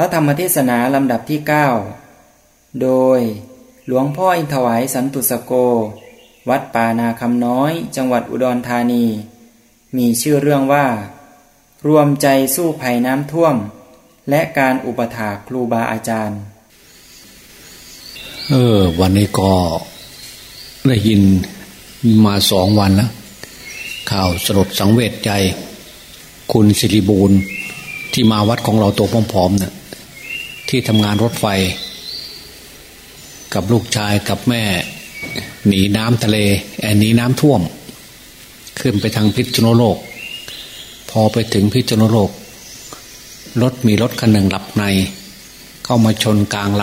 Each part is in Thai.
ระธรรมเทศนาลำดับที่ 9 โดยหลวงพ่ออินทวายสันตุสโก วัดป่านาคำน้อย จังหวัดอุดรธานี มีชื่อเรื่องว่า รวมใจสู้ภัยน้ำท่วม และการอุปถาครูบาอาจารย์ เออ วันนี้ก็ได้ยินมาสองวันแล้ว ข่าวสลดสังเวชใจ คุณสิริบูรณ์ที่มาวัดของเราตัวผอมๆเนะ่ย ที่ทำงานรถไฟ กับลูกชายกับแม่ หนีน้ำทะเลแอนหนีน้ำท่วม ขึ้นไปทางพิษณุโลก พอไปถึงพิษณุโลก รถมีรถคันหนึ่งหลับใน เข้ามาชนกลางล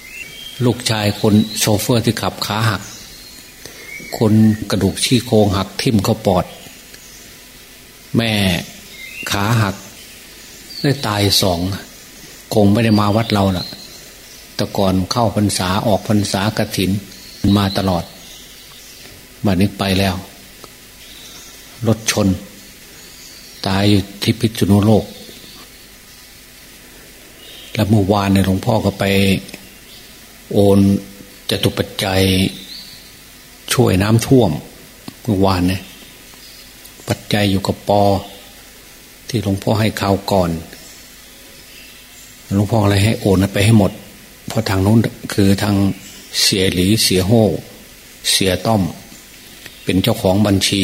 ำลูกชายคนโชเฟอร์ที่ขับขาหัก คนกระดูกชี้โครงหักทิ่มเข้าปอด แม่ขาหักได้ตายสอง คงไม่ได้มาวัดเราล่ะ แต่ก่อนเข้าพรรษาออกพรรษากระถินมาตลอดบัดนี้ไปแล้ว รถชน ตายอยู่ที่พิจุนโลก แล้วเมื่อวานเนี่ยหลวงพ่อก็ไป โอนจตุปัจจัย ช่วยน้ำท่วมเมื่อวานเนี่ยปัจจัยอยู่กับปอ ที่หลวงพ่อให้ข่าวก่อน หลวงพ่ออะไรให้โอนไปให้หมด เพราะทางโน้นคือทางเสียหลีเสียโฮเสียต้อม เป็นเจ้าของบัญชี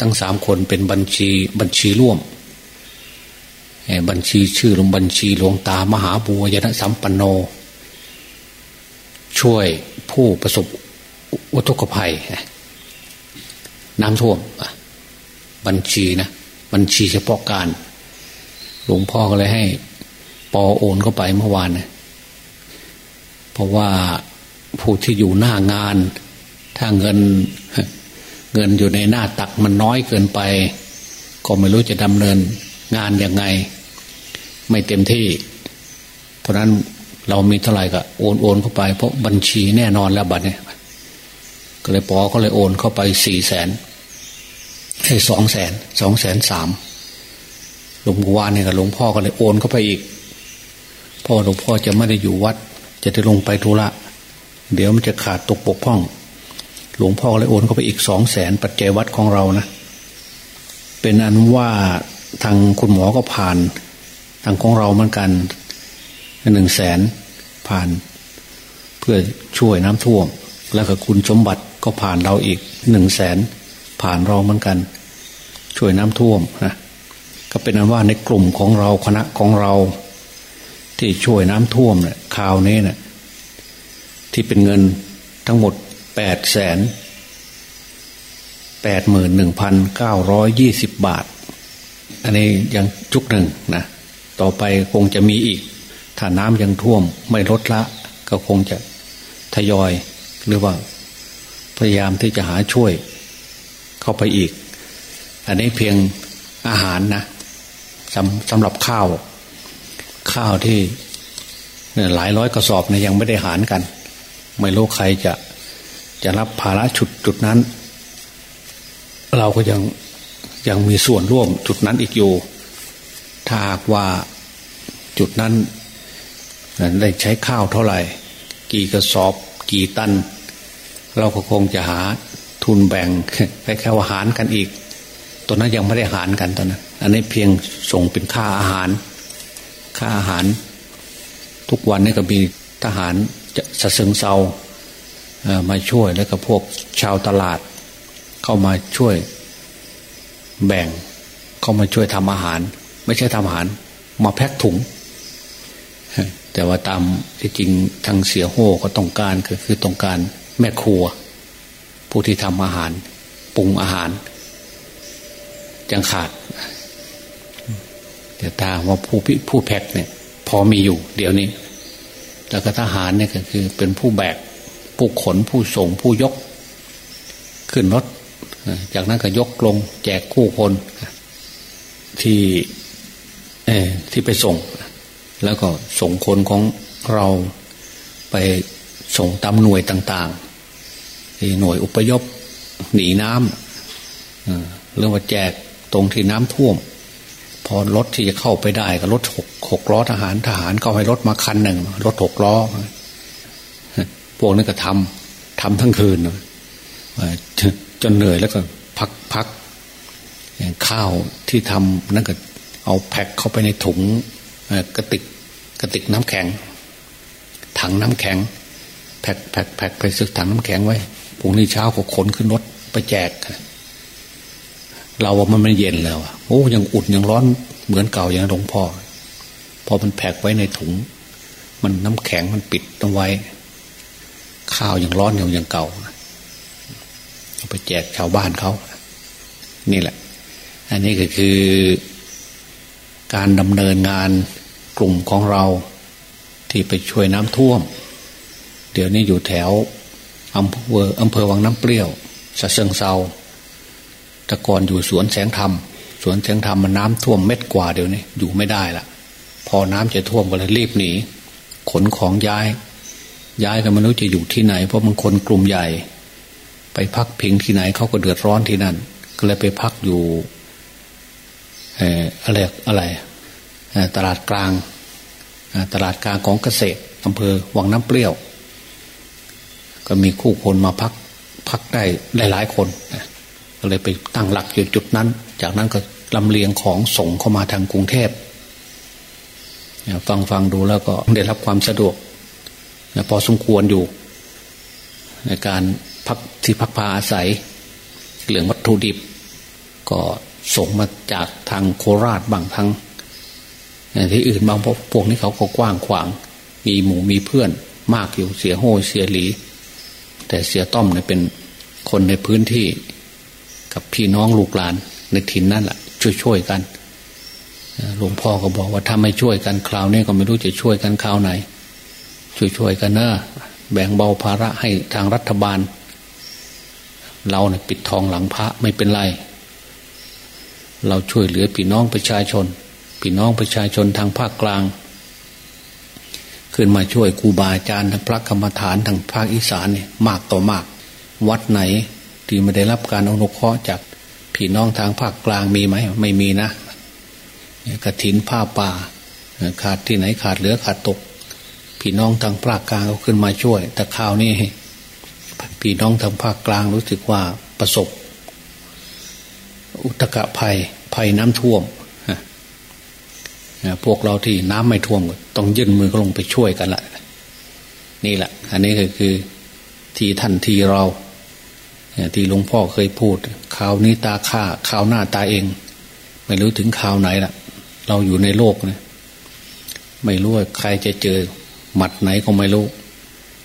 ทั้งสามคนเป็นบัญชีบัญชีร่วมบัญชีชื่อลงบัญชีหลวงตามหาบัวยนสัมปันโน ช่วยผู้ประสบอุทกภัย น้ำท่วมบัญชีนะ บัญชีเฉพาะการ หลวงพ่อก็เลยให้ ปอโอนเข้าไปเมื่อวานเนะเพราะว่าผู้ที่อยู่หน้างาน ถ้าเงินเงินอยู่ในหน้าตักมันน้อยเกินไป ก็ไม่รู้จะดำเนินงานยังไง ไม่เต็มที่ เพราะนั้นเรามีเท่าไหร่ก็โอนโอนเข้าไป เพราะบัญชีแน่นอนแล้วบัตรเนี่ยก็เลยปอก็เลยโอนเข้าไปสี่แสนให้สองแสนสองแสนสามหลวงพ่วานเนี่ยกับหลวงพ่อก็เลยโอนเข้าไปอีก พ่อหลวงพ่อจะไม่ได้อยู่วัด จะได้ลงไปธุระเดี๋ยวมันจะขาดตกปกพ่อง หลวงพ่อเลยโอนเข้าไปอีกสองแสนปัจเจวัดของเรานะเป็นอันว่าทางคุณหมอก็ผ่าน ทางของเราเหมือนกันหนึ่งแสนผ่าน เพื่อช่วยน้ำท่วม แล้วก็คุณสมบัติก็ผ่านเราอีกหนึ่งแสนผ่านเราเหมือนกัน ช่วยน้ำท่วมนะก็เป็นอันว่าในกลุ่มของเราคณะของเรา ที่ช่วยน้ำท่วมเนี่ยคราวนี้เนี่ยที่เป็นเงินทั้งหมดแปดแสนแปดหมื่นหนึ่งพันเก้าร้อยยี่สิบบาท อันนี้ยังจุกหนึ่งนะต่อไปคงจะมีอีก ถ้าน้ำยังท่วมไม่ลดละ ก็คงจะทยอยหรือว่าพยายามที่จะหาช่วย เข้าไปอีก อันนี้เพียงอาหารนะสำสำหรับข้าว ข้าวที่หลายร้อยกระสอบเนี่ยยังไม่ได้หารกัน ไม่รู้ใครจะจะรับภาระจุดจุดนั้น เราก็ยังยังมีส่วนร่วมจุดนั้นอีกอยู่ ถ้าหากว่าจุดนั้นได้ใช้ข้าวเท่าไหร่ กี่กระสอบ กี่ตัน เราก็คงจะหาทุนแบ่งไปแค่ว่าหารกันอีก ตัวนั้นยังไม่ได้หารกันตอนนั้น อันนี้เพียงส่งเป็นค่าอาหาร ค่าอาหาร ทุกวันนี้ก็มีทหารจะสะซึงเซามาช่วยแล้วก็พวกชาวตลาด เข้ามาช่วยแบ่ง เข้ามาช่วยทำอาหาร ไม่ใช่ทำอาหาร มาแพ็คถุง แต่ว่าตามที่จริงทางเสียโห่ก็ต้องการคือคือต้องการแม่ครัว ผู้ที่ทำอาหาร ปรุงอาหารยังขาด แต่ตาว่าผู้ผู้แพ็คเนี่ย พอมีอยู่ เดี๋ยวนี้ แล้วก็ทหารเนี่ยก็คือ เป็นผู้แบก ผู้ขนผู้ส่งผู้ยก ขึ้นรถ จากนั้นก็ยกลง แจกคู่คนที่ที่ไปส่ง แล้วก็ส่งคนของเราไปส่งตามหน่วยต่างๆที่หน่วยอุปยพหนีน้ำเรื่องว่าแจกตรงที่น้ำท่วม ออรถที่จะเข้าไปได้ก็รถหกหกล้อทหารทหารก็ให้รถมาคันหนึ่งรถหกล้อพวกนั้นก็ทำทำทั้งคืนจนเหนื่อยแล้วก็พักพักข้าวที่ทำนั่นก็เอาแพ็คเข้าไปในถุงกระติกกระติกน้ำแข็ง ถังน้ำแข็ง แพ็คแพ็คแพ็คไปซึกถังน้ำแข็งไว้พรุ่งนี้เช้าก็ขนขึ้นรถไปแจก เราว่ามันไม่เย็นแล้วโอ้ยังอุ่นยังร้อนเหมือนเก่าอย่างหลวงพ่อพอมันแพ็คไว้ในถุง มันน้ำแข็งมันปิดต้องไว้ ข้าวยังร้อนอยู่อย่างเก่าเอาไปแจกชาวบ้านเขา นี่แหละ อันนี้ก็คือการดำเนินงานกลุ่มของเราที่ไปช่วยน้ำท่วม เดี๋ยวนี้อยู่แถวอำเภออำเภอวังน้ำเปรี้ยวสะเชิงเซา แต่ก่อนอยู่สวนแสงธรรม สวนแสงธรรมมันน้ำท่วมเม็ดกว่าเดี๋ยวนี้อยู่ไม่ได้ละพอน้ำจะท่วมก็เลยรีบหนีขนของย้าย ย้ายกันไม่รู้จะอยู่ที่ไหน เพราะมันคนกลุ่มใหญ่ ไปพักพิงที่ไหนเขาก็เดือดร้อนที่นั่น ก็เลยไปพักอยู่อะไรอะไรตลาดกลางตลาดกลางของเกษตรอำเภอวังน้ำเปรี้ยว ก็มีคู่คนมาพักพักได้หลายๆคน ก็เลยไปตั้งหลักอยู่จุดนั้น จากนั้นก็ลำเลียงของส่งเข้ามาทางกรุงเทพฟังฟังดูแล้วก็ได้รับความสะดวกพอสมควรอยู่ ในการพักที่พักพาอาศัยเหลืองวัตถุดิบ ก็ส่งมาจากทางโคราชบางทางที่อื่นบางพวกนี้เขาก็กว้างขวาง มีหมู่มีเพื่อนมากอยู่เสียโฮเสียหลี แต่เสียต้อมเนี่ยเป็นคนในพื้นที่ กับพี่น้องลูกหลานในถิ่นนั่นแหละช่วยๆกันหลวงพ่อก็บอกว่าถ้าไม่ช่วยกันคราวนี้ก็ไม่รู้จะช่วยกันคราวไหน ช่วยๆกันนะแบ่งเบาภาระให้ทางรัฐบาล เราเนี่ยปิดทองหลังพระไม่เป็นไร เราช่วยเหลือพี่น้องประชาชนพี่น้องประชาชนทางภาคกลาง ขึ้นมาช่วยครูบาอาจารย์ทางพระกรรมฐานทางภาคอีสานเนี่ยมากต่อมาก วัดไหน ที่ไม่ได้รับการอนุเคราะห์จากพี่น้องทางภาคกลางมีไหมไม่มีนะกระถินผ้าป่า ขาดที่ไหนขาดเหลือขาดตก พี่น้องทางภาคกลางเขาขึ้นมาช่วย แต่ข่าวนี้พี่น้องทางภาคกลางรู้สึกว่าประสบ อุตกะภัยภัยน้ำท่วมพวกเราที่น้ำไม่ท่วมต้องยื่นมือลงไปช่วยกันละนี่แหละ อันนี้ก็คือ ทีท่านทีเรา ที่หลวงพ่อเคยพูดข่าวนี้ตาข้าข่าวหน้าตาเอง ไม่รู้ถึงข่าวไหนละเราอยู่ในโลกเนี่ยไม่รู้ว่าใครจะเจอหมัดไหนก็ไม่รู้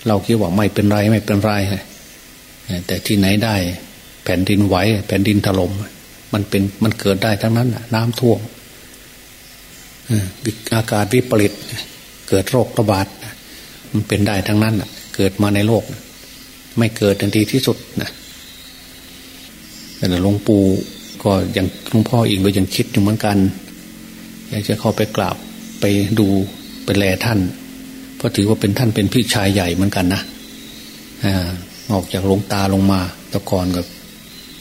เราคิดว่าไม่เป็นไรไม่เป็นไรแต่ที่ไหนได้ แผ่นดินไหวแผ่นดินถลม่มมันเป็นมันเกิดได้ทั้งนั้นน้ำท่วมอากาศวิปริตเกิดโรคระบาดมันเป็นได้ทั้งนั้นเกิดมาในโลก ไม่เกิดทันทีที่สุดนะ แต่หลวงปู่ก็ยังหลวงพ่อเองก็ยังคิดอยู่เหมือนกัน อยากจะเข้าไปกราบไปดูไปแลท่าน เพราะถือว่าเป็นท่านเป็นพี่ชายใหญ่เหมือนกันนะออกจากหลวงตาลงมาตะกอนกับ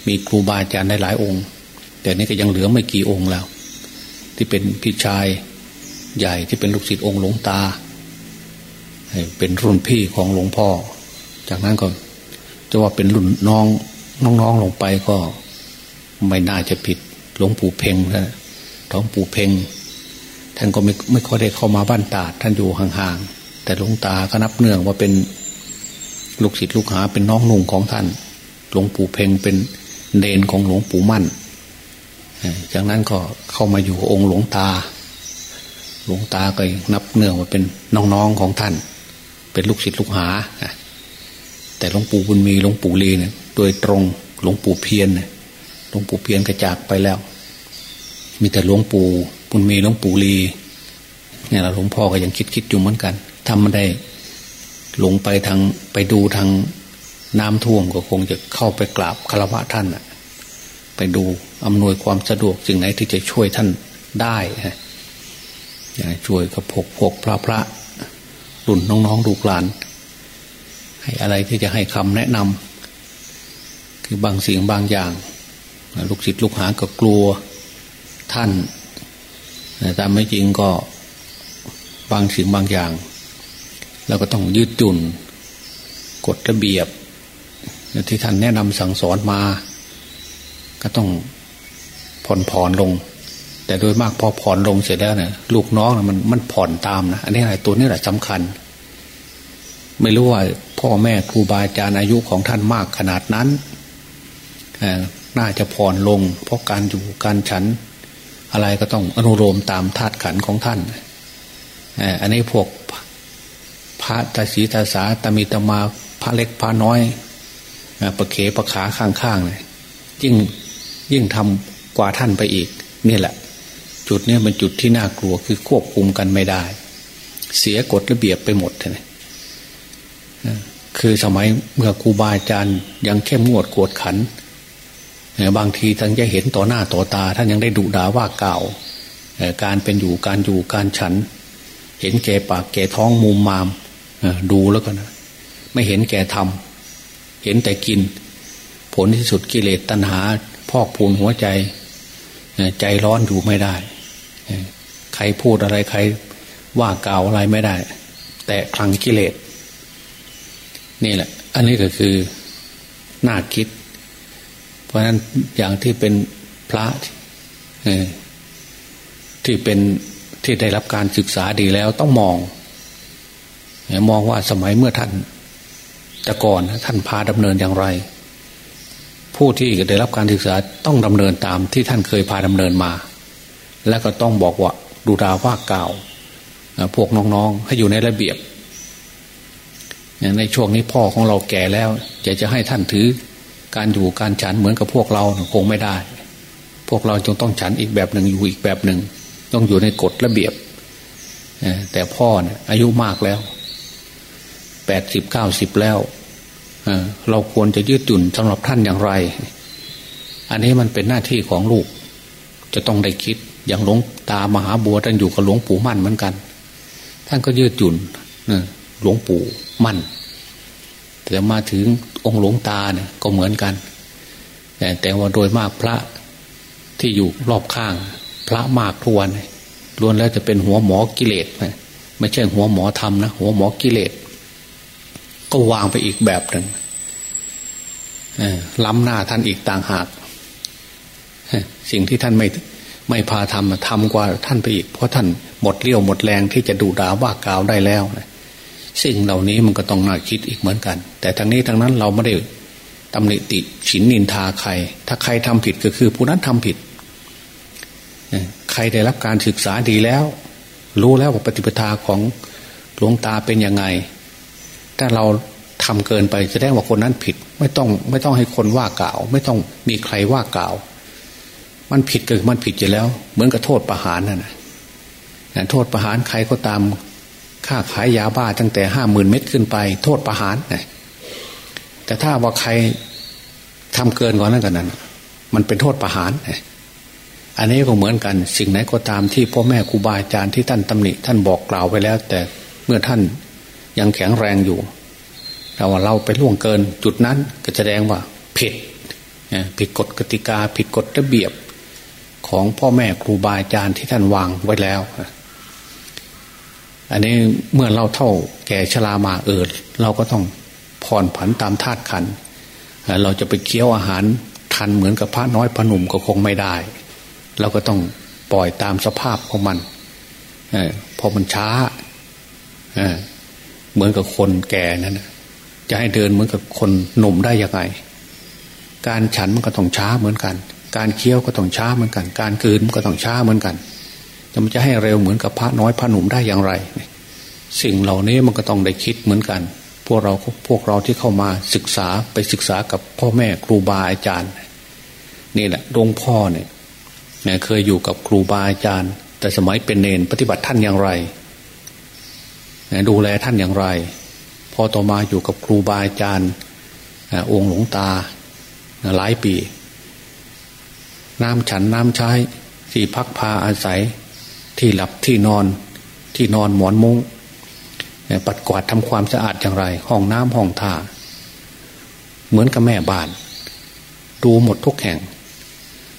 มีครูบาอาจารย์ได้หลายองค์ แต่นี่ก็ยังเหลือไม่กี่องค์แล้ว ที่เป็นพี่ชายใหญ่ที่เป็นลูกศิษย์องค์หลวงตา เป็นรุ่นพี่ของหลวงพ่อ จากนั้นก็จะว่าเป็นรุ่นน้อง น้องๆลงไปก็ไม่น่าจะผิดหลวงปู่เพ่งนะท้องปู่เพ่งท่านก็ไม่ไม่ค่อยได้เข้ามาบ้านตาดท่านอยู่ห่างๆ แต่หลวงตาก็นับเนื่องว่าเป็นลูกศิษย์ลูกหาเป็นน้องนุ่งของท่าน หลวงปู่เพ่งเป็นเดนของหลวงปู่มั่น จากนั้นก็เข้ามาอยู่องค์หลวงตา หลวงตาก็นับเนื่องว่าเป็นน้องๆของท่าน เป็นลูกศิษย์ลูกหา แต่หลวงปู่บุญมีหลวงปู่ลีเนี่ย โดยตรงหลวงปู่เพียนหลวงปู่เพียนกระจากไปแล้ว มีแต่หลวงปู่บุญมีหลวงปู่ลีเนี่ยหลวงพ่อก็ยังคิดคิดอยู่เหมือนกันทำมาได้หลงไปทางไปดูทางน้ำท่วมก็คงจะเข้าไปกราบคารวะท่านอะไปดูอำนวยความสะดวกสิ่งไหนที่จะช่วยท่านได้ฮะช่วยกับพกพกพระพระรุ่นน้องๆลูกหลาน ให้อะไรที่จะให้คำแนะนำ คือบางสิ่งบางอย่าง ลูกศิษย์ลูกหาก็กลัวท่านแต่ตามไม่จริงก็บางสิ่งบางอย่างเราก็ต้องยืดจุนกฎระเบียบ ที่ท่านแนะนำสั่งสอนมา ก็ต้องผ่อนผ่อนลง แต่โดยมากพอผ่อนลงเสร็จแล้วเนี่ยลูกน้องนะมันมันผ่อนตามนะอันนี้อะไรตัวนี้แหละสำคัญ ไม่รู้ว่าพ่อแม่ครูบาอาจารย์อายุของท่านมากขนาดนั้น น่าจะผ่อนลง เพราะการอยู่การฉัน อะไรก็ต้องอนุโลมตามธาตุขันของท่านอันนี้พวกพระตาสีตาสาตามีตมาพระเล็กพระน้อยประเขประขาข้างๆเลยยิ่งยิ่งทำกว่าท่านไปอีกนี่แหละ จุดนี้มันจุดที่น่ากลัวคือควบคุมกันไม่ได้ เสียกฎระเบียบไปหมดเลยคือสมัยเมื่อครูบาอาจารย์ยังเข้มงวดกวดขัน บางทีท่านจะเห็นต่อหน้าต่อตา ท่านยังได้ดุด่าว่าเก่าการเป็นอยู่การอยู่การฉัน เห็นแก่ปากแก่ท้องมุมมามดูแล้วก็นะไม่เห็นแก่ทำเห็นแต่กิน ผลที่สุดกิเลสตัณหา พอกพูนหัวใจ ใจร้อนอยู่ไม่ได้ ใครพูดอะไรใครว่าเก่าอะไรไม่ได้ แต่คลังกิเลส นี่แหละ อันนี้ก็คือน่าคิด ราะนั้นอย่างที่เป็นพระที่เป็นที่ได้รับการศึกษาดีแล้วต้องมองมองว่าสมัยเมื่อท่านแต่ก่อนท่านพาดำเนินอย่างไร ผู้ที่ได้รับการศึกษาต้องดำเนินตามที่ท่านเคยพาดำเนินมา และก็ต้องบอกว่าดูดาว่าเก่าพวกน้องๆให้อยู่ในระเบียบในช่วงนี้พ่อของเราแก่แล้วจะจะให้ท่านถือ การอยู่การฉันเหมือนกับพวกเราคงไม่ได้ พวกเราจงต้องฉันอีกแบบหนึ่งอยู่อีกแบบหนึ่ง ต้องอยู่ในกฎระเบียบแต่พ่อเนี่ยอายุมากแล้วแปดสิบเก้าสิบแล้วเราควรจะยืดหยุ่นสำหรับท่านอย่างไร อันนี้มันเป็นหน้าที่ของลูก จะต้องได้คิดอย่างหลวงตามหาบัวท่านอยู่กับหลวงปู่มั่นเหมือนกัน ท่านก็ยืดหยุ่นหลวงปู่มั่น แต่มาถึงองค์หลวงตาเนี่ยก็เหมือนกันแต่แต่ว่าโดยมากพระที่อยู่รอบข้าง พระมากทุกวันล้วนแล้วจะเป็นหัวหมอกิเลสไม่ใช่หัวหมอธรรมนะหัวหมอกิเลสก็วางไปอีกแบบหนึ่งล้ำหน้าท่านอีกต่างหากสิ่งที่ท่านไม่ไม่พาทำทำกว่าท่านไปอีก เพราะท่านหมดเลี้ยวหมดแรงที่จะดูด่าว่ากล่าวได้แล้ว สิ่งเหล่านี้มันก็ต้องน่าคิดอีกเหมือนกัน แต่ทางนี้ทางนั้นเราไม่ได้ตำหนิติฉินนินทาใคร ถ้าใครทำผิดก็คือผู้นั้นทำผิด ใครได้รับการศึกษาดีแล้ว รู้แล้วว่าปฏิปทาของหลวงตาเป็นยังไง ถ้าเราทำเกินไปแสดงว่าคนนั้นผิด ไม่ต้องไม่ต้องให้คนว่ากล่าว ไม่ต้องมีใครว่ากล่าว มันผิดก็มันผิดอยู่แล้ว เหมือนกับโทษประหารนั่นนะโทษประหารใครก็ตาม ค่าขายยาบ้าตั้งแต่ห้าหมื่นเม็ดขึ้นไป โทษประหารนะแต่ถ้าว่าใครทำเกินกว่านั้นกันนั้น มันเป็นโทษประหารอันนี้ก็เหมือนกัน สิ่งไหนก็ตามที่พ่อแม่ครูบาอาจารย์ที่ท่านตำหนิท่านบอกกล่าวไปแล้ว แต่เมื่อท่านยังแข็งแรงอยู่แต่ว่าเราไปล่วงเกิน จุดนั้นก็แสดงว่าผิดผิดกฎกติกา ผิดกฎระเบียบ ของพ่อแม่ครูบาอาจารย์ที่ท่านวางไว้แล้ว อันนี้เมื่อเราเท่าแก่ชรามาเอิดเราก็ต้องผ่อนผันตามธาตุขัน เราจะไปเคี้ยวอาหารทันเหมือนกับพระน้อยพระหนุ่มก็คงไม่ได้ เราก็ต้องปล่อยตามสภาพของมันอพอมันช้าเหมือนกับคนแก่นั่นจะให้เดินเหมือนกับคนหนุ่มได้ยังไง การฉันมันก็ต้องช้าเหมือนกัน การเคี้ยวก็ต้องช้าเหมือนกัน การคืนมันก็ต้องช้าเหมือนกัน จะมันจะให้เร็วเหมือนกับพระน้อยพระหนุ่มได้อย่างไร สิ่งเหล่านี้มันก็ต้องได้คิดเหมือนกัน พวกเราพวกเราที่เข้ามาศึกษาไปศึกษากับพ่อแม่ครูบาอาจารย์ นี่แหละหลวงพ่อเนี่ยเคยอยู่กับครูบาอาจารย์ แต่สมัยเป็นเนนปฏิบัติท่านอย่างไรดูแลท่านอย่างไร พอต่อมาอยู่กับครูบาอาจารย์องค์หลวงตาหลายปี น้ำฉันน้ำใช้ที่พักพาอาศัย ที่หลับที่นอนที่นอนหมอนมุง้งปัดกวาดทำความสะอาดอย่างไร ห้องน้ำห้องท่า เหมือนกับแม่บ้าน ดูหมดทุกแห่ง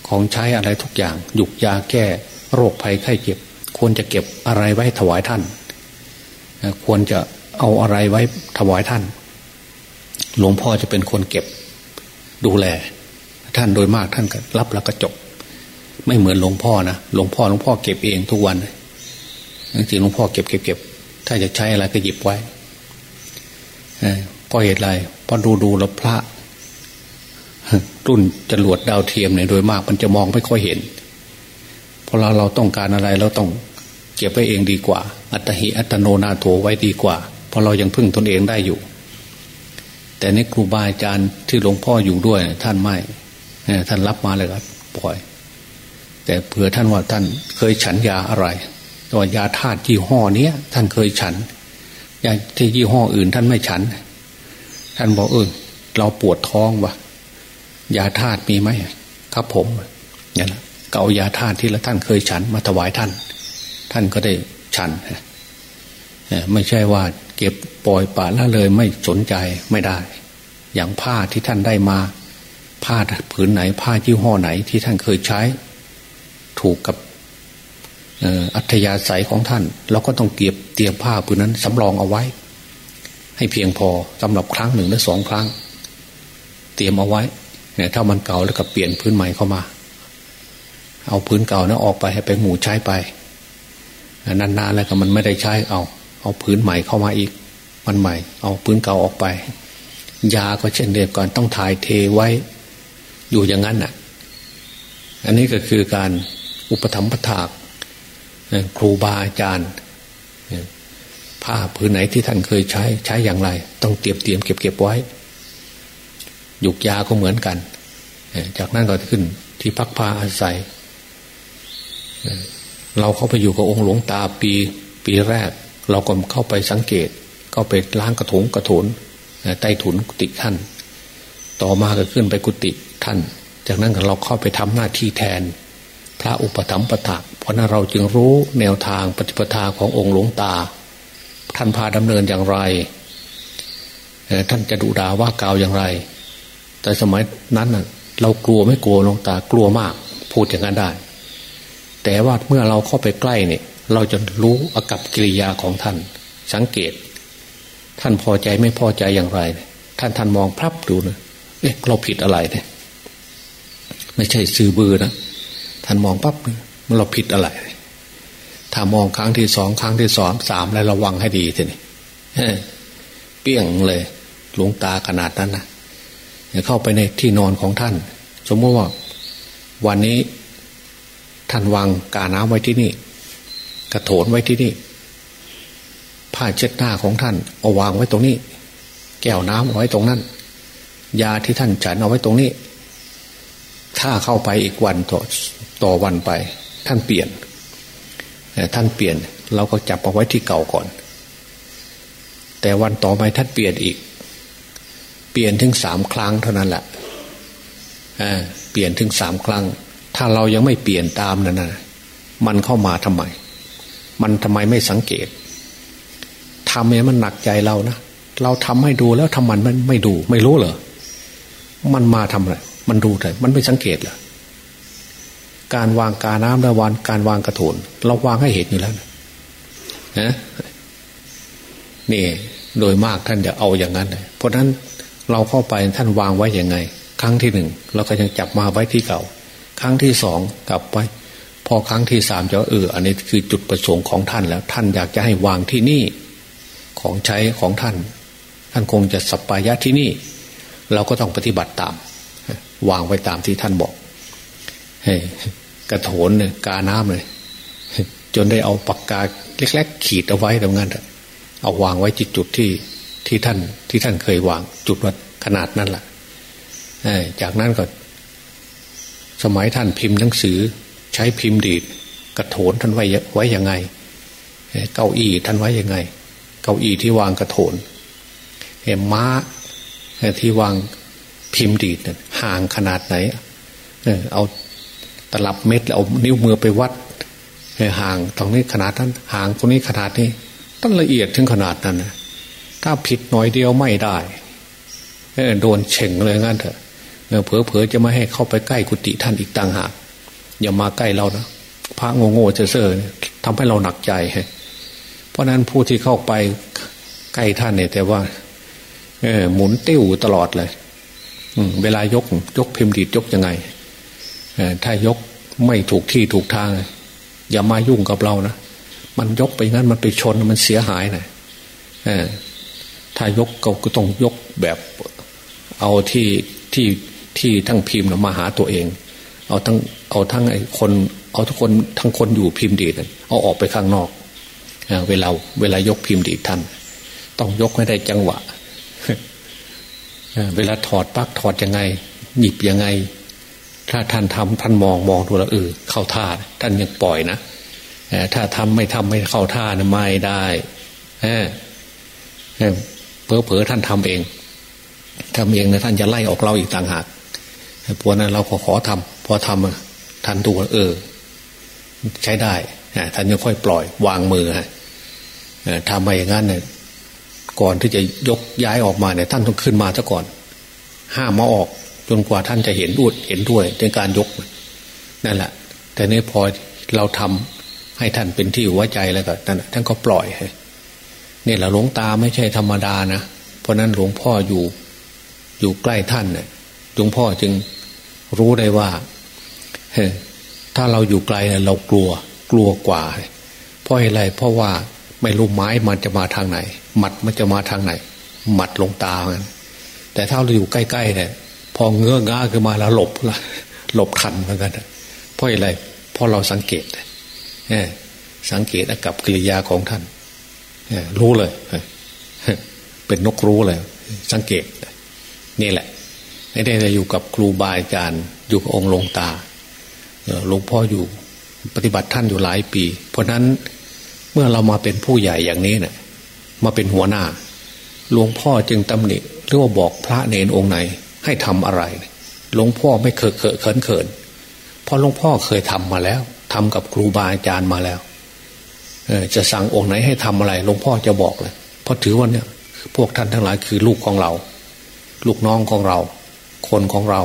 ของใช้อะไรทุกอย่างหยุกยาแก้ โรคภัยไข้เจ็บ ควรจะเก็บอะไรไว้ถวายท่าน ควรจะเอาอะไรไว้ถวายท่าน หลวงพ่อจะเป็นคนเก็บ ดูแล ท่านโดยมากท่านก็รับแล้วก็จบ ไม่เหมือนหลวงพ่อนะหลวงพ่อหลวงพ่อเก็บเองทุกวันจริงหลวงพ่อเก็บเก็บเก็บถ้าจะใช้อะไรก็หยิบไว้เพราะเหตุไรเพราะดูดูแล้วพระ รุ่นจรวดดาวเทียมเนี่ยโดยมาก มันจะมองไม่ค่อยเห็นพอเราเราต้องการอะไรเราต้องเก็บไว้เองดีกว่า อัตหิอัตโนนาโถไว้ดีกว่า เพราะเรายังพึ่งตนเองได้อยู่ แต่ในครูบาอาจารย์ที่หลวงพ่ออยู่ด้วย ท่านไม่ท่านรับมาเลยครับปล่อย แต่เผื่อท่านว่าท่านเคยฉันยาอะไรตัวยาธาตุยี่ห้อเนี้ยท่านเคยฉันยาที่ยี่ห้ออื่นท่านไม่ฉัน ท่านบอกเออเราปวดท้องวะยาธาตุมีไหมครับผมเนี่ยนะเก่ายาธาตุที่ละท่านเคยฉันมาถวายท่าน ท่านก็ได้ฉันไม่ใช่ว่าเก็บปล่อยป่าละเลยไม่สนใจไม่ได้ อย่างผ้าที่ท่านได้มา ผ้าผืนไหนผ้ายี่ห้อไหนที่ท่านเคยใช้ ถูกกับอัธยาศัยของท่าน เราก็ต้องเก็บเตรียมผ้าผืนนั้นสำรองเอาไว้ ให้เพียงพอสำหรับครั้งหนึ่งหรือสองครั้ง เตรียมเอาไว้เนี่ยถ้ามันเก่าแล้วก็เปลี่ยนพื้นใหม่เข้ามา เอาพื้นเก่านะออกไปให้ไปหมู่ใช้ไปนานๆแล้วก็มันไม่ได้ใช้เอา เอาพื้นใหม่เข้ามาอีกมันใหม่ เอาพื้นเก่าออกไป ยาก็เช่นเดียวกันต้องถ่ายเทไว้ อยู่อย่างนั้นน่ะ อันนี้ก็คือการ อุปถัมภถากครูบาอาจารย์ผ้าพื้นไหนที่ท่านเคยใช้ใช้อย่างไร ต้องเตรียมเตรียมเก็บเก็บไว้หยุกยาก็เหมือนกัน จากนั้นก็ขึ้นที่พักพาอาศัย เราเข้าไปอยู่กับองค์หลวงตาปีปีแรก เราก็เข้าไปสังเกตก็ไปล้างกระถงกระถนใต้ถุนกุฏิท่าน ต่อมาก็ขึ้นไปกุฏิท่าน จากนั้นเราเข้าไปทำหน้าที่แทน ระอุปถัมภะเพราะนั้นเราจึงรู้แนวทางปฏิปทาขององค์หลวงตา ท่านพาดำเนินอย่างไร ท่านจะดุด่าว่ากล่าวอย่างไร แต่สมัยนั้นเรากลัวไม่กลัวหลวงตากลัวมาก พูดอย่างนั้นได้ แต่ว่าเมื่อเราเข้าไปใกล้เนี่ย เราจะรู้อากับกิริยาของท่าน สังเกต ท่านพอใจไม่พอใจอย่างไร ท่านท่านมองพลับดูนะเอ๊ะเราผิดอะไรเนี่ยไม่ใช่ซื้อบือนะ ท่านมองปั๊บมันเราผิดอะไร ถ้ามองครั้งที่สองครั้งที่สองสามแล้วระวังให้ดีทีนี้เปี้ยงเลยหลวงตาขนาดนั้นนะเข้าไปในที่นอนของท่าน สมมติว่า วันนี้ท่านวางกาน้ำไว้ที่นี่ กระโถนไว้ที่นี่ ผ้าเช็ดหน้าของท่านเอาวางไว้ตรงนี้ แก้วน้ำเอาไว้ตรงนั้น ยาที่ท่านฉันเอาไว้ตรงนี้ ถ้าเข้าไปอีกวันต่อ ต่อวันไป ท่านเปลี่ยนท่านเปลี่ยนเราก็จับเอาไว้ที่เก่าก่อน แต่วันต่อไปท่านเปลี่ยนอีก เปลี่ยนถึงสามครั้งเท่านั้นแหละเปลี่ยนถึงสามครั้ง ถ้าเรายังไม่เปลี่ยนตามนั่นนะมันเข้ามาทำไม มันทำไมไม่สังเกตทำเนี่ยมันหนักใจเรานะเราทำให้ดูแล้วทำมันมันไม่ดู ไม่รู้เหรอมันมาทำอะไรมันดูแต่มันไม่สังเกตเหรอ การวางกาน้ำและวานการวางกระโถนเราวางให้เห็นอยู่แล้วนะนี่โดยมากท่านจะเอาอย่างนั้น เพราะนั้นเราเข้าไปท่านวางไว้อยังไง ครั้งที่หนึ่งเราก็ยังจับมาไว้ที่เก่า ครั้งที่สองกลับไปพอครั้งที่สามจะเอออันนี้คือจุดประสงค์ของท่านแล้ว ท่านอยากจะให้วางที่นี่ของใช้ของท่าน ท่านคงจะสัปปายะที่นี่ เราก็ต้องปฏิบัติตาม วางไว้ตามที่ท่านบอก กระโถนเนี่ยกาน้ำเลย จนได้เอาปากกาเล็ก ๆ ขีดเอาไว้ตรงนั้นเอาวางไว้จิตจุดที่ที่ท่านที่ท่านเคยวาง จุดวัดขนาดนั้นแหละจากนั้นก็ สมัยท่านพิมพ์หนังสือ ใช้พิมพ์ดีดกระโถนท่านไว้ไว้ยังไงเก้าอี้ท่านไว้ยังไง เก้าอี้ที่วางกระโถนเห็ม้าที่วางพิมพ์ดีดห่างขนาดไหนเอา ตลับเม็ดแล้วเอานิ้วมือไปวัดห่างตรงนี้ขนาดนั้นห่างตรงนี้ขนาดนี้ต้องละเอียดถึงขนาดนั้นถ้าผิดหน่อยเดียวไม่ได้โดนเฉ่งเลยงั้นเถอะเผลอๆจะไม่ให้เข้าไปใกล้กุฏิท่านอีกต่างหากอย่ามาใกล้เรานะพระโง่โง่เซ่อทำให้เราหนักใจเพราะนั้นผู้ที่เข้าไปใกล้ท่านเนี่ย แต่ว่าหมุนติ้วตลอดเลยเวลายกยกพิมพ์ดีดยกยังไง ถ้ายกไม่ถูกที่ถูกทาง อย่ามายุ่งกับเรานะมันยกไปงั้นมันไปชนมันเสียหายนะถ้ายกก็ต้องยกแบบเอาที่ที่ที่ทั้งพิมพ์มาหาตัวเอง เอาทั้งเอาทั้งไอ้คน เอาทุกคนทั้งคนอยู่พิมพ์ดีดเอาออกไปข้างนอกเวลาเวลายกพิมพ์ดีดท่าน ต้องยกให้ได้จังหวะเวลาถอดปักถอดยังไง หยิบยังไง ถ้าท่านทำท่านมองมองดูแล้วเออเข้าท่า ท่านยังปล่อยนะถ้าทำไม่ทำไม่เข้าท่านะไม่ได้เพอเพอท่านทำเองทำเองนะท่านจะไล่ออกเราอีกต่างหากพวกนั้นเราขอขอทำพอทำท่านดูเออ ใช้ได้ท่านยังค่อยปล่อย วางมือฮะทำมาอย่างนั้นเนี่ยก่อนที่จะยกย้ายออกมาเนี่ยท่านต้องขึ้นมาซะก่อน ห้ามมาออก จนกว่าท่านจะเห็นอุดเห็นด้วยในการยกนั่นแหละ แต่นี้พอเราทำให้ท่านเป็นที่หัวใจแล้วก็นั่นท่านก็ปล่อยเนี่ยแหละหลวงตาไม่ใช่ธรรมดานะเพราะนั้นหลวงพ่ออยู่อยู่ใกล้ท่านเนี่ยหลวงพ่อจึงรู้ได้ว่าถ้าเราอยู่ไกลเนี่ยเรากลัวกลัวกว่าเพราะอะไรเพราะว่าไม่รู้ไม้มันจะมาทางไหน หมัดมันจะมาทางไหน หมัดลงตา แต่ถ้าเราอยู่ใกล้ๆเนี่ย พอเงื้อง้าขึ้นมาแล้วหลบละหลบทันเหมือนกันเพราะอะไรเพราะเราสังเกตสังเกตอากับกิริยาของท่านรู้เลยเป็นนกรู้เลย สังเกตนี่แหละไม่ได้จะอยู่กับครูบาอาจารย์อยู่กับองค์หลวงตาหลวงพ่ออยู่ปฏิบัติท่านอยู่หลายปี เพราะนั้นเมื่อเรามาเป็นผู้ใหญ่อย่างนี้เนะี่ยมาเป็นหัวหน้าหลวงพ่อจึงตำหนิหรือว่าบอกพระเนรองค์ไหน ให้ทำอะไรหลวงพ่อไม่เคยเขินเขินเพราะหลวงพ่อเคยทำมาแล้วทำกับครูบาอาจารย์มาแล้วจะสั่งองค์ไหนให้ทำอะไรหลวงพ่อจะบอกเลยเพราะถือว่าเนี่ย พวกท่านทั้งหลายคือลูกของเรา ลูกน้องของเรา คนของเรา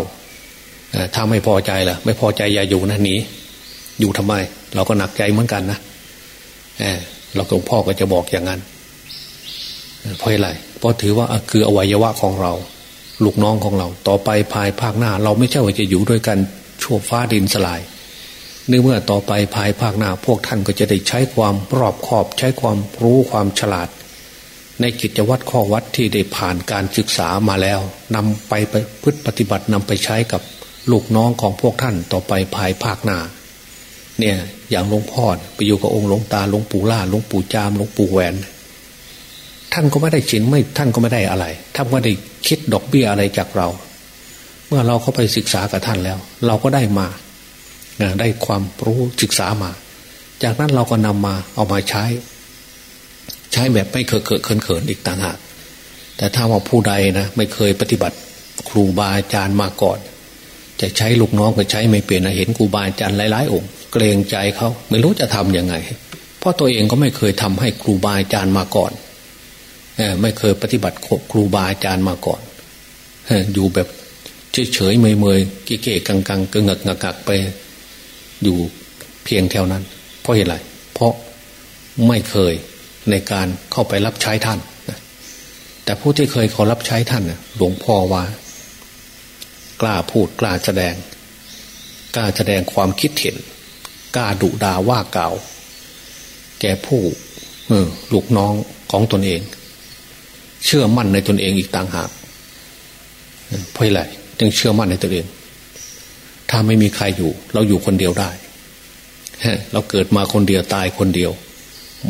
ถ้าไม่พอใจล่ะ ไม่พอใจอย่าอยู่นะหนีอยู่ทำไม เราก็หนักใจเหมือนกันนะเราหลวงพ่อก็จะบอกอย่างนั้นเพราะอะไรเพราะถือว่าคืออวัยวะของเรา ลูกน้องของเรา ต่อไปภายภาคหน้า เราไม่ใช่ว่าจะอยู่ด้วยกันชั่วฟ้าดินสลายเนื่อเมื่อต่อไปภายภาคหน้า พวกท่านก็จะได้ใช้ความรอบคอบ ใช้ความรู้ความฉลาด ในกิจวัตรข้อวัดที่ได้ผ่านการศึกษามาแล้วนำไปพฤติปฏิบัตินำไปใช้กับลูกน้องของพวกท่านต่อไปภายภาคหน้า เนี่ยอย่างหลวงพ่อไปอยู่กับองค์หลวงตาหลวงปู่ล่าหลวงปู่จามหลวงปู่แหวน ท่านก็ไม่ได้ชินไม่ท่านก็ไม่ได้อะไรท่านก็ได้คิดดอกเบี้ยอะไรจากเรา เมื่อเราเข้าไปศึกษากับท่านแล้ว เราก็ได้มาได้ความรู้ศึกษามา จากนั้นเราก็นำมาเอามาใช้ ใช้แบบไม่เคอะเขินเขินอีกต่างหากแต่ถ้าว่าผู้ใดนะไม่เคยปฏิบัติครูบาอาจารย์มาก่อน จะใช้ลูกน้องก็ใช้ไม่เปลี่ยนเห็นครูบาอาจารย์หลายๆองค์เกรงใจเขาไม่รู้จะทํำยังไง เพราะตัวเองก็ไม่เคยทำให้ครูบาอาจารย์มาก่อน ไม่เคยปฏิบัติครูบาอาจารย์มาก่อนอยู่แบบเฉยๆเมยๆเก๋ๆกังๆกึงกงักไป อยู่เพียงแถวนั้น เพราะเหตุไรเพราะไม่เคยในการเข้าไปรับใช้ท่านแต่ผู้ที่เคยเขารับใช้ท่านหลวงพ่อว่า กล้าพูดกล้าแสดง กล้าแสดงความคิดเห็น กล้าดุดาว่าเก่าแก่ผู้ลูกน้องของตนเอง เชื่อมั่นในตนเองอีกต่างหากเพราะอะไรจึงเชื่อมั่นในตนเอง ถ้าไม่มีใครอยู่ เราอยู่คนเดียวได้เราเกิดมาคนเดียวตายคนเดียว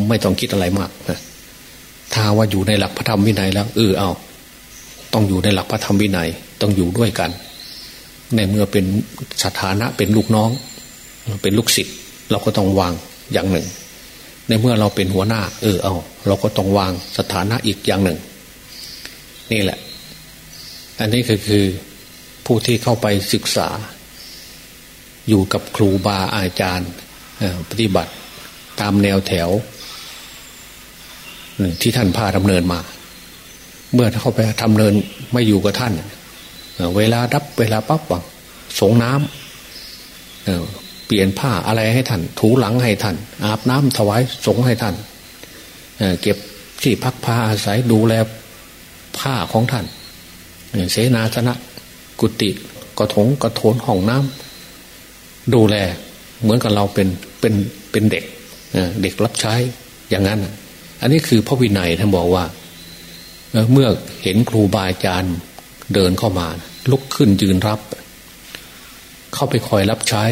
ไม่ต้องคิดอะไรมากถ้าว่าอยู่ในหลักพระธรรมวินัยแล้วเออเอาต้องอยู่ในหลักพระธรรมวินัย ต้องอยู่ด้วยกัน ในเมื่อเป็นสถานะเป็นลูกน้อง เป็นลูกศิษย์เราก็ต้องวางอย่างหนึ่ง ในเมื่อเราเป็นหัวหน้า เออเอาเราก็ต้องวางสถานะอีกอย่างหนึ่ง นี่แหละ อันนี้ก็คือผู้ที่เข้าไปศึกษา อยู่กับครูบาอาจารย์ปฏิบัติตามแนวแถว ที่ท่านพาดำเนินมา เมื่อเข้าไปทำเนินไม่อยู่กับท่าน เวลารับเวลาปั๊บวังสงน้ำเปลี่ยนผ้าอะไรให้ท่าน ถูหลังให้ท่าน อาบน้ำถวายสงให้ท่านเก็บที่พักผ้าอาศัยดูแล ผ้าของท่านเสนาสนะ กุฏิกระถงกระโถนห้องน้ำดูแล เหมือนกับเราเป็นเป็นเป็นเด็กเด็กรับใช้อย่างนั้น อันนี้คือพระวินัยท่านบอกว่า เมื่อเห็นครูบาอาจารย์เดินเข้ามา ลุกขึ้นยืนรับ เข้าไปคอยรับใช้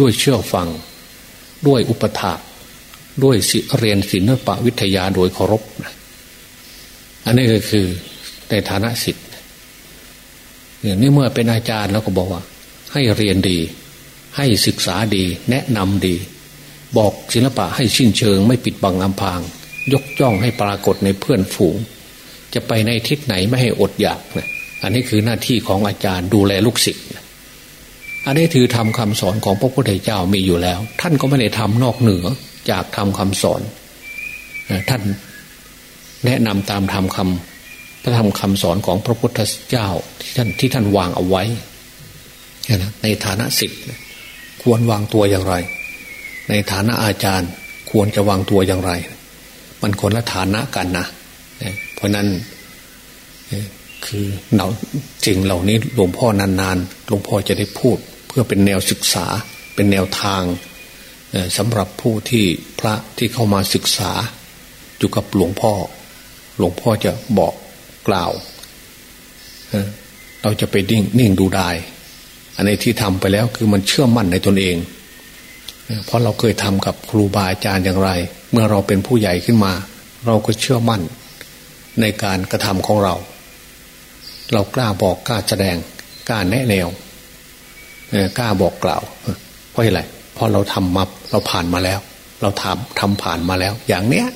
ด้วยเชื่อฟัง ด้วยอุปถากด้วยเรียนศิลปะวิทยาโดยเคารพ อันนี้ก็คือในฐานะสิทธิ์อย่างนี้เมื่อเป็นอาจารย์แล้วก็บอกว่า ให้เรียนดี ให้ศึกษาดี แนะนำดี บอกศิลปะให้ชิ้นเชิง ไม่ปิดบังอำพาง ยกย่องให้ปรากฏในเพื่อนฝูง จะไปในทิศไหนไม่ให้อดอยากนะอันนี้คือหน้าที่ของอาจารย์ดูแลลูกศิษย์อันนี้ถือทำคำสอนของพระพุทธเจ้ามีอยู่แล้ว ท่านก็ไม่ได้ทำนอกเหนือจากทำคำสอนท่าน แนะนำตามทำคำพระธรรมคำสอนของพระพุทธเจ้าที่ท่านที่ท่านวางเอาไว้ในฐานะสิทธิ์ควรวางตัวอย่างไร ในฐานะอาจารย์ควรจะวางตัวอย่างไร มันคนละฐานะกันนะเพราะนั้นคือเราจริงเหล่านี้หลวงพ่อนานๆหลวงพ่อจะได้พูด เพื่อเป็นแนวศึกษา เป็นแนวทางสำหรับผู้ที่พระที่เข้ามาศึกษาอยู่กับหลวงพ่อ หลวงพ่อจะบอกกล่าวเราจะไปนิ่งนิ่งดูได้ อันนี้ที่ทำไปแล้วคือมันเชื่อมั่นในตนเอง เพราะเราเคยทำกับครูบาอาจารย์อย่างไร เมื่อเราเป็นผู้ใหญ่ขึ้นมา เราก็เชื่อมั่นในการกระทำของเรา เรากล้าบอกกล้าแสดงกล้าแนะแนวกล้าบอกกล่าว เพราะอะไรเพราะเราทำมาเราผ่านมาแล้ว เราทำทำผ่านมาแล้ว อย่างเนี้ย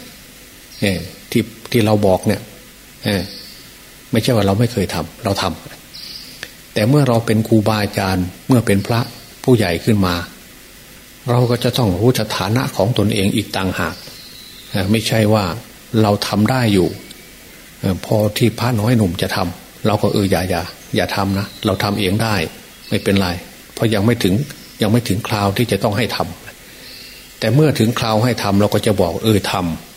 ที่ที่เราบอกเนี่ยไม่ใช่ว่าเราไม่เคยทำเราทำแต่เมื่อเราเป็นครูบาอาจารย์เมื่อเป็นพระผู้ใหญ่ขึ้นมา เราก็จะต้องรู้สถานะของตนเองอีกต่างหากไม่ใช่ว่าเราทำได้อยู่พอที่พระน้อยหนุ่มจะทำเราก็เอออย่าอย่าอย่าทำนะเราทำเองได้ ไม่เป็นไรเพราะยังไม่ถึงยังไม่ถึงคราวที่จะต้องให้ทำแต่เมื่อถึงคราวให้ทำเราก็จะบอกเออทำ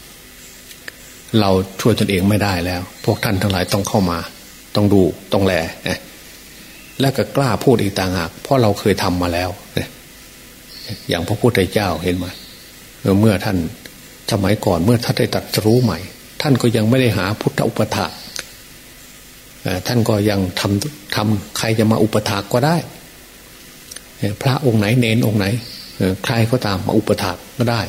เราช่วยตนเองไม่ได้แล้ว พวกท่านทั้งหลายต้องเข้ามา ต้องดูต้องแลและก็กล้าพูดอีกต่างหากเพราะเราเคยทำมาแล้วอย่างพระพุทธเจ้าเห็นไหมเมื่อท่านสมัยก่อนเมื่อท่านได้ตัดรู้ใหม่ ท่านก็ยังไม่ได้หาพุทธอุปถาท่านก็ยังทำทำใครจะมาอุปถากก็ได้ พระองค์ไหนเน้นองค์ไหนใครก็ตามมาอุปถัมภ์ก็ได้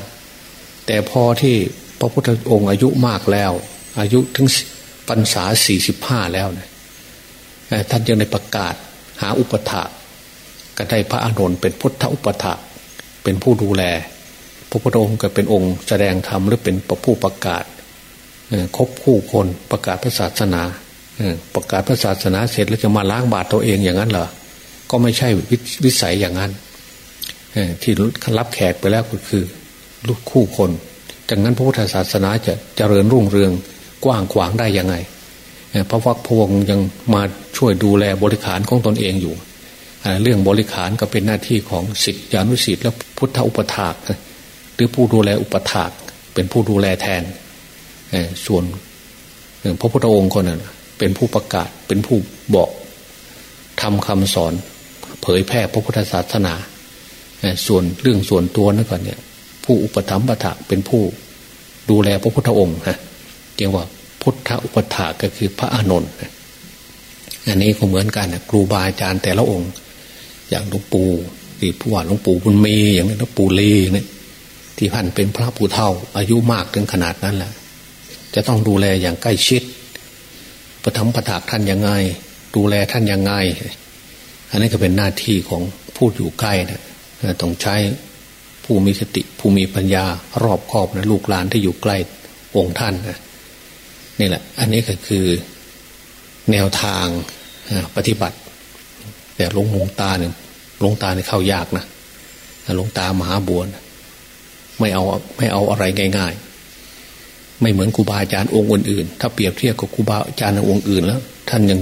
แต่พอที่ พระพุทธองค์อายุมากแล้ว อายุถึงพรรษาสี่สิบห้าแล้วเนี่ยท่านยังได้ประกาศหาอุปถาก็ได้พระอานนท์เป็นพุทธอุปถาเป็นผู้ดูแล พระพุทธองค์ก็เป็นองค์แสดงธรรมหรือเป็นผู้ประกาศคบคู่คนประกาศพระศาสนาประกาศพระศาสนาเสร็จแล้วจะมาล้างบาตรตัวเองอย่างนั้นเหรอ ก็ไม่ใช่วิสัยอย่างนั้นที่รับแขกไปแล้วก็คือ ลูกคู่คน จากนั้นพระพุทธศาสนาจะเจริญรุ่งเรืองกว้างขวางได้ยังไงพระวักพวงยังมาช่วยดูแลบริขารของตนเองอยู่ เรื่องบริขารก็เป็นหน้าที่ของสิทธิานุสิทธิ์และพุทธอุปถากหรือผู้ดูแลอุปถากเป็นผู้ดูแลแทนส่วนพระพุทธองค์คนนั้นเป็นผู้ประกาศเป็นผู้บอกทำคำสอน เผยแพร่พระพุทธศาสนา ส่วนเรื่องส่วนตัวนั่นก่อนเนี่ย ผู้อุปถัมภะถะเป็นผู้ดูแลพระพุทธองค์ฮะเรียกว่าพุทธอุปถาก็คือพระอานนท์อันนี้ก็เหมือนกันนะครูบาอาจารย์แต่ละองค์ อย่างหลวงปู่ที่ผู้ว่าหลวงปู่บุญมีอย่างนี้หลวงปู่ลีเนี่ยที่ท่านเป็นพระผู้เฒ่า อายุมากถึงขนาดนั้นแหละจะต้องดูแลอย่างใกล้ชิดประทับประถากท่านยังไง ดูแลท่านยังไง อันนี้ก็เป็นหน้าที่ของผู้อยู่ใกล้นะต้องใช้ ผู้มีสติผู้มีปัญญารอบคอบนะลูกหลานที่อยู่ใกล้องค์ท่านนะนี่แหละ อันนี้ก็คือแนวทางปฏิบัติ แต่หลวงหลวงตาเนี่ยหลวงตาเนี่ยเข้ายากนะหลวงตามหาบวนไม่เอาไม่เอาอะไรง่าย ๆ ไม่เหมือนครูบาอาจารย์องค์อื่นๆถ้าเปรียบเทียบกับครูบาอาจารย์องค์อื่นแล้ว ท่านยัง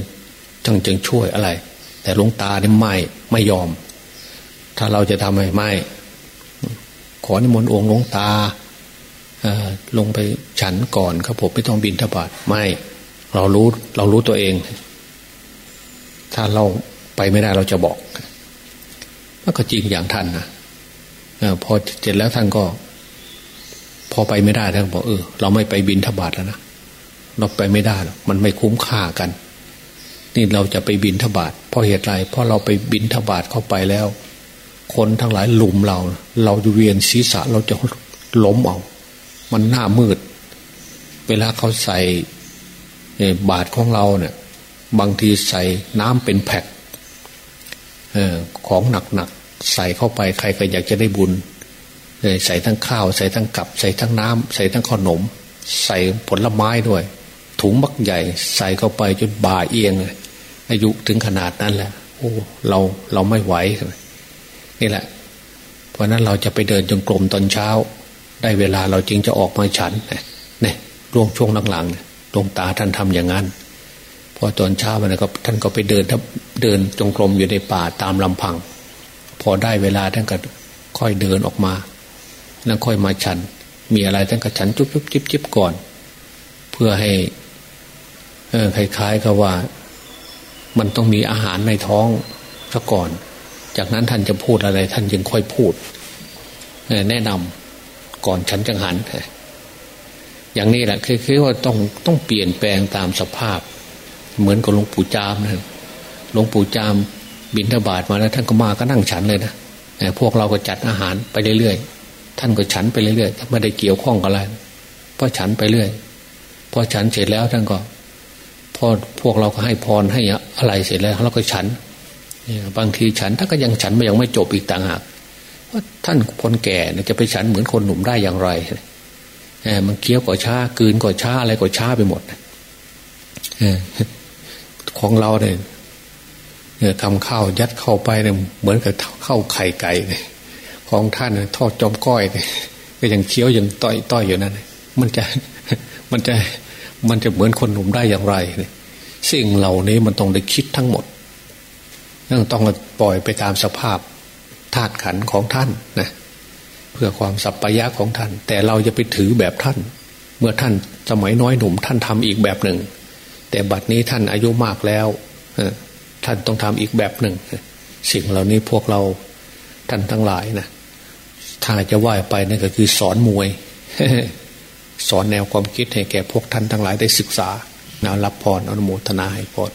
จังจึงช่วยอะไร แต่หลวงตาเนี่ยไม่ไม่ยอม ถ้าเราจะทำให้ไม่ ขอนิมนต์องค์หลวงตาลงไปฉันก่อนครับผมไม่ต้องบินทบาทไม่ เรารู้เรารู้ตัวเอง ถ้าเราไปไม่ได้เราจะบอกมันก็จริงอย่างท่านนะพอเสร็จแล้วท่านก็ พอไปไม่ได้ท่านบอกเออเราไม่ไปบินทบาทแล้วนะเราไปไม่ได้มันไม่คุ้มค่ากัน นี่เราจะไปบินทบาทเพราะเหตุไรเพราะเราไปบินทบาทเข้าไปแล้ว คนทั้งหลายหลุมเรา เราจะเวียนศีรษะเราจะล้มเอา มันหน้ามืด เวลาเขาใส่บาทของเราเนี่ย บางทีใส่น้ำเป็นแพ็คของหนักๆใส่เข้าไปใครก็อยากจะได้บุญใส่ทั้งข้าว ใส่ทั้งกับ ใส่ทั้งน้ำใส่ทั้งขนม ใส่ผลไม้ด้วย ถุงบักใหญ่ ใส่เข้าไปจนบ่าเอียงอายุถึงขนาดนั้นแหละโอ้เราเราไม่ไหว นี่แหละ เพราะนั้นเราจะไปเดินจงกรมตอนเช้า ได้เวลาเราจึงจะออกมาฉันเนี่ยร่วงช่วงหลังๆดวงตาท่านทำอย่างนั้นพอตอนเช้ามันก็ท่านก็ไปเดินเดินจงกรมอยู่ในป่าตามลำพัง พอได้เวลาท่านก็ค่อยเดินออกมาแล้วค่อยมาฉัน มีอะไรท่านก็ฉันจุ๊บจุ๊บจิ๊บจิบก่อน เพื่อให้เอคล้ายๆกับว่า มันต้องมีอาหารในท้องซะก่อน จากนั้นท่านจะพูดอะไร ท่านยังค่อยพูดแนะนำก่อนฉันจังหัน อย่างนี้แหละคือคือว่าต้องต้องเปลี่ยนแปลงตามสภาพ เหมือนกับหลวงปู่จามนะหลวงปู่จามบินทบาทมาแล้ว ท่านก็มาก็นั่งฉันเลยนะพวกเราก็จัดอาหารไปเรื่อยๆท่านก็ฉันไปเรื่อยๆไม่ได้เกี่ยวข้องกับอะไรเพราะฉันไปเรื่อยพอฉันเสร็จแล้วท่านก็พอพวกเราก็ให้พรให้อะไรเสร็จแล้วเราก็ฉัน บางทีฉันท่าก็ยังฉันไม่ยังไม่จบอีกต่างหากว่าท่านคนแก่จะไปฉันเหมือนคนหนุ่มได้อย่างไรมันเคี้ยวก็ช้ากืนก็ช้าอะไรก็ช้าไปหมดของเราเนี่ยทำข้าวยัดเข้าไปเนี่ยเหมือนกับเข้าไข่ไก่เนี่ยของท่านทอดจอมก้อยเนี่ยก็ยังเคี้ยวยังต้อยต้อยอยู่นั่นมันจะมันจะมันจะเหมือนคนหนุ่มได้อย่างไรเนี่ยสิ่งเหล่านี้มันต้องได้คิดทั้งหมด ต้องปล่อยไปตามสภาพธาตุขันของท่านนะเพื่อความสัพพยะของท่าน แต่เราจะไปถือแบบท่าน เมื่อท่านสมัยน้อยหนุ่มท่านทำอีกแบบหนึ่ง แต่บัดนี้ท่านอายุมากแล้วท่านต้องทำอีกแบบหนึ่ง สิ่งเหล่านี้พวกเราท่านทั้งหลายนะถ้าจะว่าไปนั่นก็คือสอนมวย สอนแนวความคิดให้แก่พวกท่านทั้งหลายได้ศึกษานารับพรอนุโมทนาให้พร